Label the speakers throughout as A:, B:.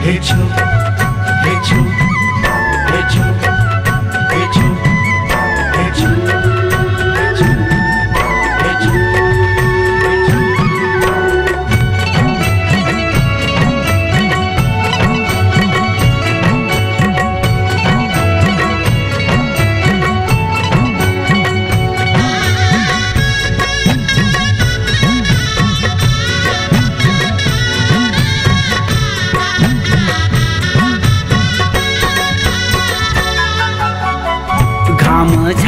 A: hey Joe. hey
B: Joe.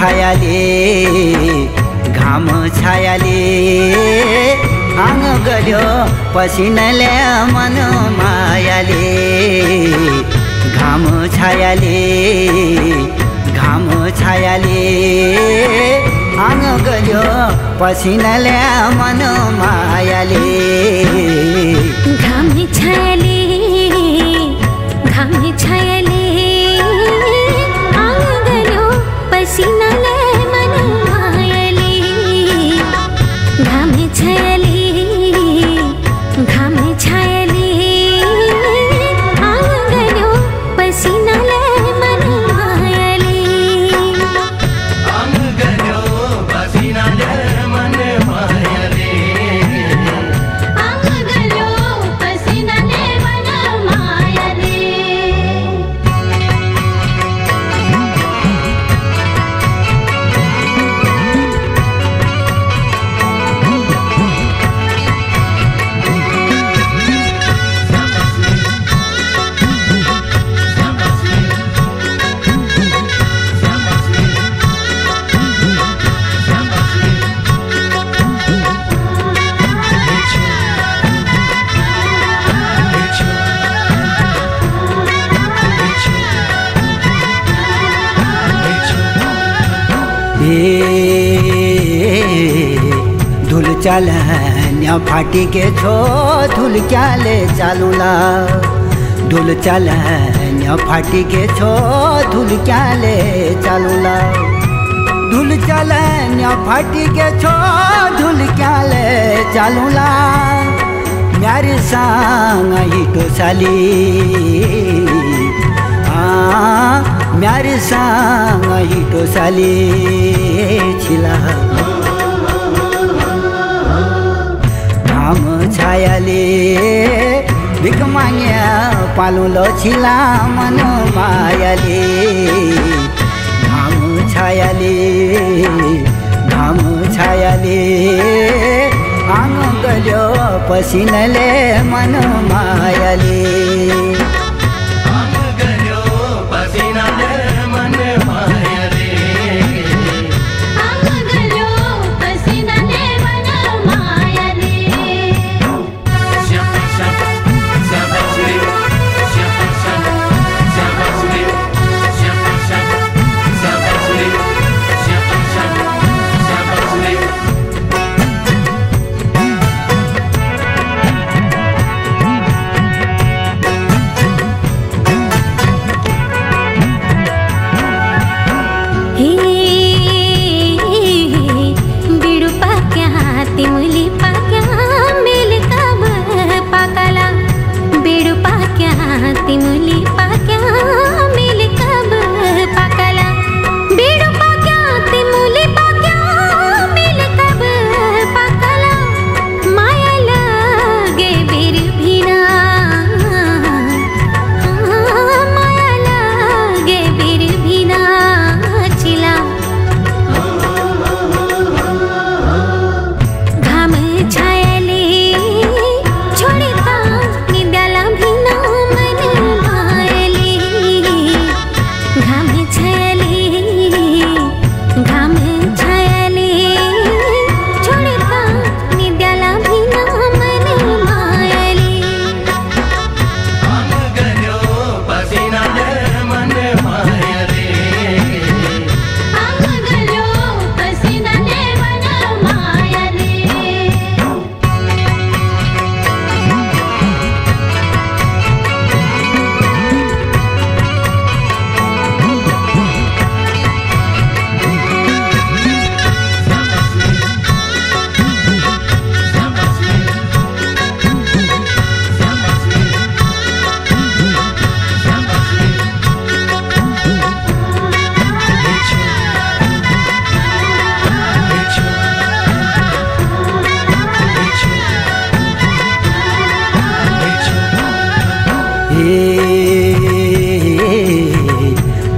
B: छायाले घाम छायाले आङ गल्यो पसिनाले मन मायाले। घाम छायाले घाम छायाले आङ गल्यो पसिनाले मन मायाले। धुल चाल फाटी के छो, धुल चाले चालूला। धुल चाल फाटी के छो, धुल चाले चालूला। धुल चाल फाटी के छो, धुल चाले चालूला। म्यारे सांग हिटो साली। आ म्यारे सांग हिटो साली छिला। घाम छायाले भिख माग्या पालु लछिला मन मायाले। घाम छायाले घाम छायाले आङ गल्यो पसिनाले मन मायाले।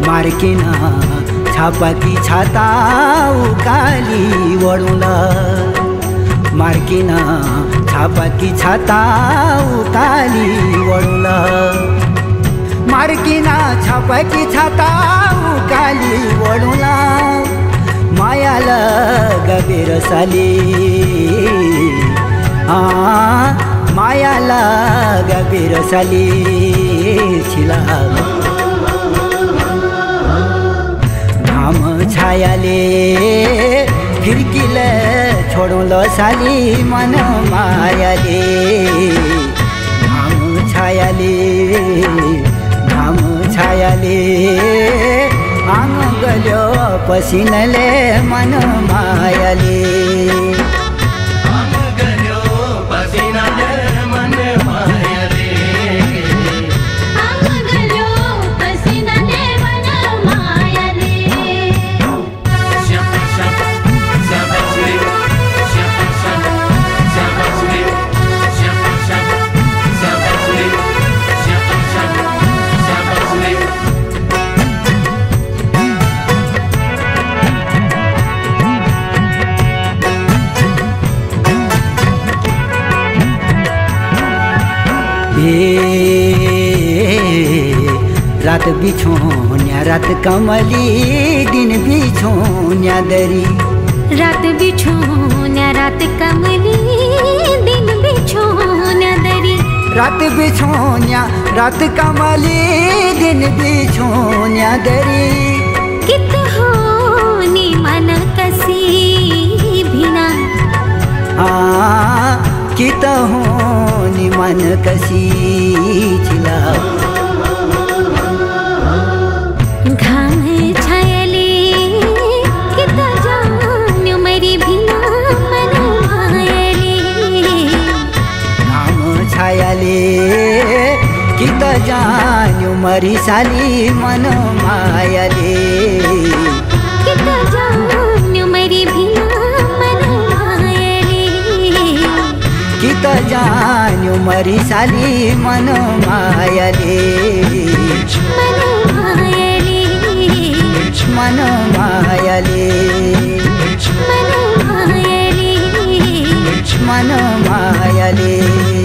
B: मार्किन छापाकी छाता उकाली वडुला। मार्किन छापाकी छाता उकाली वडुला। मार्किन छापाकी छाता उकाली वडुला। मायाल गबेर साली आ मायाल गबेर साली छिला। घाम छायाले फिर्किल छोडौँ साली मन मायाले। घाम छायाले घाम छायाले आङ गल्यो पसिनाले मन मायाले। ए रात बिछोन्या रात कमली दिन बिछोन्या दरी।
C: रात बिछोन्या रात कमली दिन बिछोन्या दरी।
B: रात बिछोन्या रात कमली दिन बिछोन्या दरी।
C: कित होनी मन कसी भिना
B: आ कि त होनी मन कसी छिला
C: कित जान्यो मरी भिना मन मायले
B: त जान्यो मरिसाली मन मायाले
C: मन मायले
B: मन मायाले
C: मन मायले
B: मन मायाले